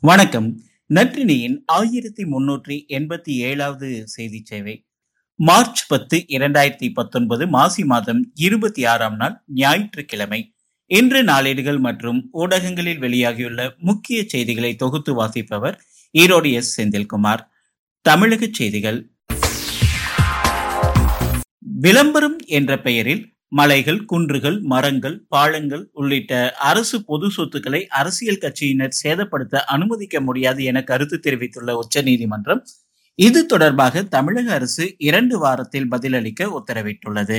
வணக்கம். நற்றினியின் ஆயிரத்தி முன்னூற்றி எண்பத்தி ஏழாவது செய்தி சேவை. மார்ச் பத்து இரண்டாயிரத்தி பத்தொன்பது மாசி மாதம் இருபத்தி ஆறாம் நாள் ஞாயிற்றுக்கிழமை. இன்று நாளேடுகள் மற்றும் ஊடகங்களில் வெளியாகியுள்ள முக்கிய செய்திகளை தொகுத்து வாசிப்பவர் ஈரோடு எஸ். செந்தில்குமார். தமிழக செய்திகள். விளம்பரம் என்ற பெயரில் மலைகள் குன்றுகள் மரங்கள் பாலங்கள் உள்ளிட்ட அரசு பொது சொத்துக்களை அரசியல் கட்சியினர் சேதப்படுத்த அனுமதிக்க முடியாது என கருத்து தெரிவித்துள்ள உச்சநீதிமன்றம் இது தொடர்பாக தமிழக அரசு இரண்டு வாரத்தில் பதிலளிக்க உத்தரவிட்டுள்ளது.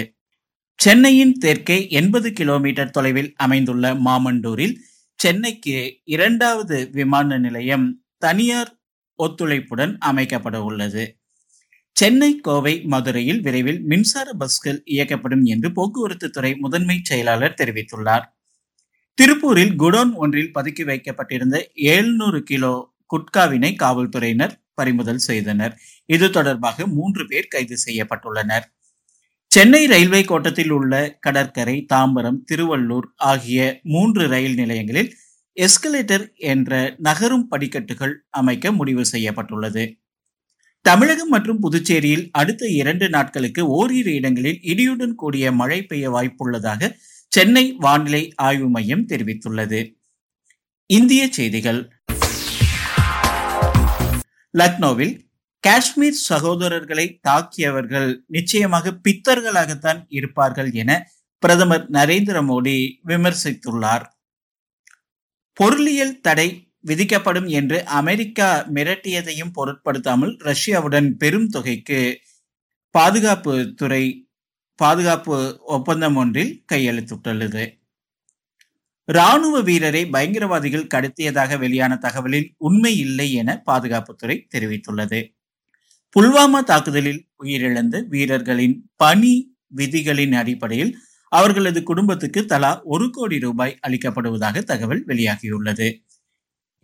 சென்னையின் தெற்கே எண்பது கிலோமீட்டர் தொலைவில் அமைந்துள்ள மாமண்டூரில் சென்னைக்கு இரண்டாவது விமான நிலையம் தனியார் ஒத்துழைப்புடன் அமைக்கப்பட உள்ளது. சென்னை கோவை மதுரையில் விரைவில் மின்சார பஸ்கள் இயக்கப்படும் என்று போக்குவரத்து துறை முதன்மை செயலாளர் தெரிவித்துள்ளார். திருப்பூரில் குடோன் ஒன்றில் பதுக்கி வைக்கப்பட்டிருந்த எழுநூறு கிலோ குட்காவினை காவல்துறையினர் பறிமுதல் செய்தனர். இது தொடர்பாக மூன்று பேர் கைது செய்யப்பட்டுள்ளனர். சென்னை ரயில்வே கோட்டத்தில் உள்ள கடற்கரை தாம்பரம் திருவள்ளூர் ஆகிய மூன்று ரயில் நிலையங்களில் எஸ்கலேட்டர் என்ற நகரும் படிக்கட்டுகள் அமைக்க முடிவு செய்யப்பட்டுள்ளது. தமிழகம் மற்றும் புதுச்சேரியில் அடுத்த இரண்டு நாட்களுக்கு ஓரிரு இடங்களில் இடியுடன் கூடிய மழை பெய்ய வாய்ப்புள்ளதாக சென்னை வானிலை ஆய்வு மையம் தெரிவித்துள்ளது. இந்திய செய்திகள். லக்னோவில் காஷ்மீர் சகோதரர்களை தாக்கியவர்கள் நிச்சயமாக பித்தர்களாகத்தான் இருப்பார்கள் என பிரதமர் நரேந்திர மோடி விமர்சித்துள்ளார். பொருளியல் தடை விதிக்கப்படும் என்று அமெரிக்கா மிரட்டியதையும் பொருட்படுத்தாமல் ரஷ்யாவுடன் பெரும் தொகைக்கு பாதுகாப்பு துறை பாதுகாப்பு ஒப்பந்தம் ஒன்றில் கையெழுத்திட்டுள்ளது. ராணுவ வீரரை பயங்கரவாதிகள் கடத்தியதாக வெளியான தகவலில் உண்மை இல்லை என பாதுகாப்புத்துறை தெரிவித்துள்ளது. புல்வாமா தாக்குதலில் உயிரிழந்த வீரர்களின் பணி விதிகளின் அடிப்படையில் அவர்களது குடும்பத்துக்கு தலா ஒரு கோடி ரூபாய் அளிக்கப்படுவதாக தகவல் வெளியாகியுள்ளது.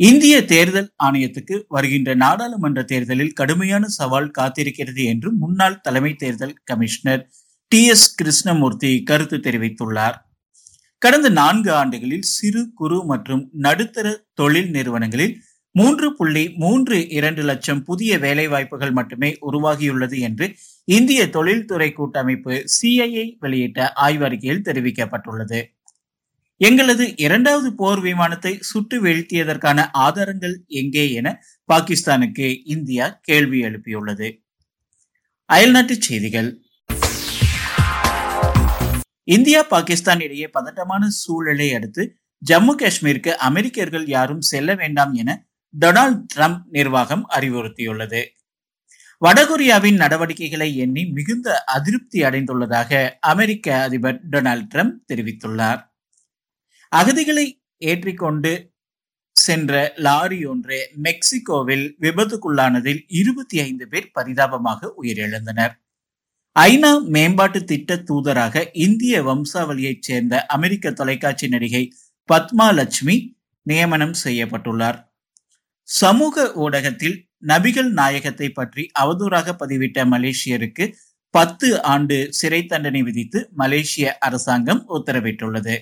இந்திய தேர்தல் ஆணையத்துக்கு வருகின்ற நாடாளுமன்ற தேர்தலில் கடுமையான சவால் காத்திருக்கிறது என்று முன்னாள் தலைமை தேர்தல் கமிஷனர் டி எஸ் கிருஷ்ணமூர்த்தி கருத்து தெரிவித்துள்ளார். கடந்த நான்கு ஆண்டுகளில் சிறு குறு மற்றும் நடுத்தர தொழில் நிறுவனங்களில் மூன்று புள்ளி மூன்று இரண்டு லட்சம் புதிய வேலைவாய்ப்புகள் மட்டுமே உருவாகியுள்ளது என்று இந்திய தொழில்துறை கூட்டமைப்பு சிஐஐ வெளியிட்ட ஆய்வறிக்கையில் தெரிவிக்கப்பட்டுள்ளது. எங்களது இரண்டாவது போர் விமானத்தை சுட்டு வீழ்த்தியதற்கான ஆதாரங்கள் எங்கே என பாகிஸ்தானுக்கு இந்தியா கேள்வி எழுப்பியுள்ளது. அயல்நாட்டு செய்திகள். இந்தியா பாகிஸ்தான் இடையே பதட்டமான சூழலை அடுத்து ஜம்மு காஷ்மீருக்கு அமெரிக்கர்கள் யாரும் செல்ல வேண்டாம் என டொனால்ட் ட்ரம்ப் நிர்வாகம் அறிவுறுத்தியுள்ளது. வடகொரியாவின் நடவடிக்கைகளை எண்ணி மிகுந்த அதிருப்தி அடைந்துள்ளதாக அமெரிக்க அதிபர் டொனால்ட் ட்ரம்ப் தெரிவித்துள்ளார். அகதிகளை ஏற்றிக்கொண்டு சென்ற லாரி ஒன்று மெக்சிகோவில் விபத்துக்குள்ளானதில் இருபத்தி ஐந்து பேர் பரிதாபமாக உயிரிழந்தனர். ஐநா மேம்பாட்டு திட்ட தூதராக இந்திய வம்சாவளியைச் சேர்ந்த அமெரிக்க தொலைக்காட்சி நடிகை பத்மா லட்சுமி நியமனம் செய்யப்பட்டுள்ளார். சமூக ஊடகத்தில் நபிகள் நாயகத்தை பற்றி அவதூறாக பதிவிட்ட மலேசியருக்கு பத்து ஆண்டு சிறை தண்டனை விதித்து மலேசிய அரசாங்கம் உத்தரவிட்டுள்ளது.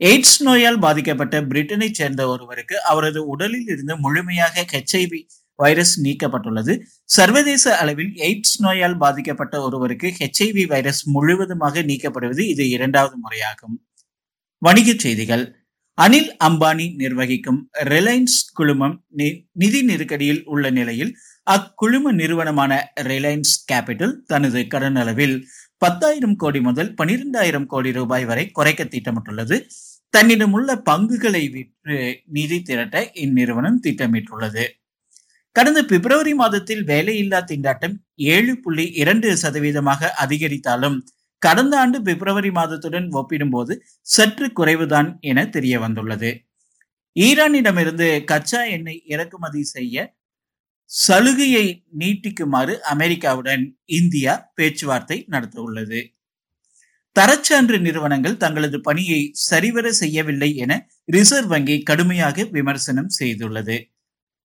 எய்ட்ஸ் நோயால் பாதிக்கப்பட்ட பிரிட்டனை சேர்ந்த ஒருவருக்கு அவரது உடலில் இருந்து முழுமையாக ஹெச்ஐவி வைரஸ் நீக்கப்பட்டுள்ளது. சர்வதேச அளவில் எய்ட்ஸ் நோயால் பாதிக்கப்பட்ட ஒருவருக்கு ஹெச்ஐவி வைரஸ் முழுவதுமாக நீக்கப்படுவது இது இரண்டாவது முறையாகும். வணிகச் செய்திகள். அனில் அம்பானி நிர்வகிக்கும் ரிலையன்ஸ் குழுமம் நிதி நெருக்கடியில் உள்ள நிலையில் அக்குழும நிறுவனமான ரிலையன்ஸ் கேபிட்டல் தனது கடன் அளவில் பத்தாயிரம் கோடி முதல் பனிரெண்டாயிரம் கோடி ரூபாய் வரை குறைக்க திட்டமிட்டுள்ளது. தன்னிடம் உள்ள பங்குகளை விற்று நிதி திரட்ட இந்நிறுவனம் திட்டமிட்டுள்ளது. கடந்த பிப்ரவரி மாதத்தில் வேலையில்லா திண்டாட்டம் ஏழு புள்ளி இரண்டு சதவீதமாக அதிகரித்தாலும் கடந்த ஆண்டு பிப்ரவரி மாதத்துடன் ஒப்பிடும்போது சற்று குறைவுதான் என தெரிய வந்துள்ளது ஈரானிடமிருந்து கச்சா எண்ணெய் இறக்குமதி செய்ய சலுகையை நீட்டிக்குமாறு அமெரிக்காவுடன் இந்தியா பேச்சுவார்த்தை நடத்த உள்ளது தரச்சான்று நிறுவனங்கள் தங்களது பணியை சரிவர செய்யவில்லை என ரிசர்வ் வங்கி கடுமையாக விமர்சனம் செய்துள்ளது.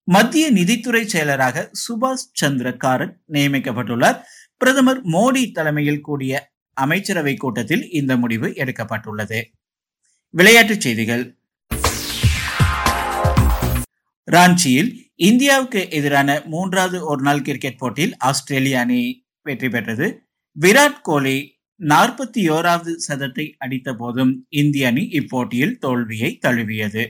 மத்திய நிதித்துறை செயலராக சுபாஷ் சந்திர காரக் நியமிக்கப்பட்டுள்ளார். பிரதமர் மோடி தலைமையில் கூடிய அமைச்சரவை கூட்டத்தில் இந்த முடிவு எடுக்கப்பட்டுள்ளது. விளையாட்டுச் செய்திகள். ராஞ்சியில் இந்தியாவுக்கு எதிரான மூன்றாவது ஒருநாள் கிரிக்கெட் போட்டியில் ஆஸ்திரேலிய அணி வெற்றி பெற்றது. விராட் கோலி நாற்பத்தி ஓராவது சதத்தை அடித்த போதும் இந்திய அணி இப்போட்டியில் தோல்வியை தழுவியது.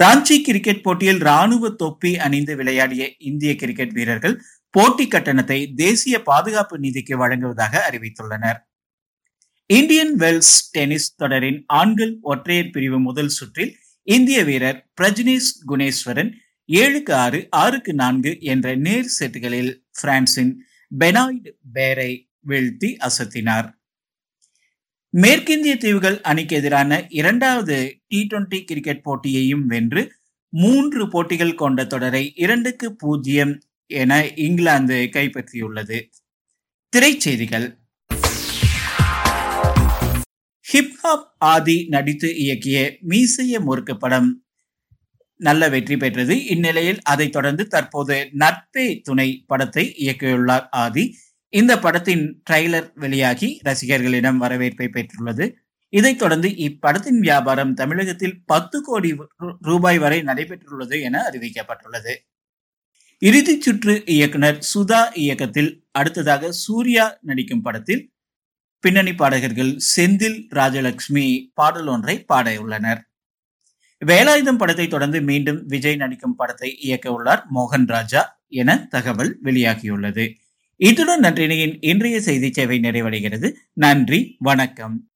ராஞ்சி கிரிக்கெட் போட்டியில் ராணுவ தொப்பி அணிந்து விளையாடிய இந்திய கிரிக்கெட் வீரர்கள் போட்டி கட்டணத்தை தேசிய பாதுகாப்பு நிதிக்கு வழங்குவதாக அறிவித்துள்ளனர். இந்தியன் வெல்ஸ் டென்னிஸ் தொடரின் ஆண்கள் ஒற்றையர் பிரிவு முதல் சுற்றில் இந்திய வீரர் பிரஜ்னேஷ் குணேஸ்வரன் ஏழுக்கு ஆறு ஆறுக்கு நான்கு என்ற நேர் செட்டுகளில் பிரான்சின் பெனாய்டு பேரை வீழ்த்தி அசத்தினார். மேற்கிந்திய தீவுகள் அணிக்கு எதிரான இரண்டாவது டி டுவெண்டி கிரிக்கெட் போட்டியையும் வென்று மூன்று போட்டிகள் கொண்ட தொடரை இரண்டுக்கு பூஜ்ஜியம் என இங்கிலாந்து கைப்பற்றியுள்ளது. திரைச்செய்திகள். ஹிப்ஹாப் ஆதி நடித்து இயக்கிய மீசைய முறுக்கு படம் நல்ல வெற்றி பெற்றது. இந்நிலையில் அதைத் தொடர்ந்து தற்போது நட்பே துணை படத்தை இயக்கியுள்ளார் ஆதி. இந்த படத்தின் ட்ரைலர் வெளியாகி ரசிகர்களிடம் வரவேற்பை பெற்றுள்ளது. இதைத் தொடர்ந்து இப்படத்தின் வியாபாரம் தமிழகத்தில் பத்து கோடி ரூபாய் வரை நடைபெற்றுள்ளது என அறிவிக்கப்பட்டுள்ளது. இறுதி சுற்று இயக்குனர் சுதா இயக்கத்தில் அடுத்ததாக சூர்யா நடிக்கும் படத்தில் பின்னணி பாடகர்கள் செந்தில் ராஜலட்சுமி பாடல் ஒன்றை பாட உள்ளனர் வேலாயுதம் படத்தை தொடர்ந்து மீண்டும் விஜய் நடிக்கும் படத்தை இயக்க உள்ளார் மோகன் ராஜா என தகவல் வெளியாகியுள்ளது. இத்துடன் நன்றினியின் இன்றைய செய்தி சேவை நிறைவடைகிறது. நன்றி வணக்கம்.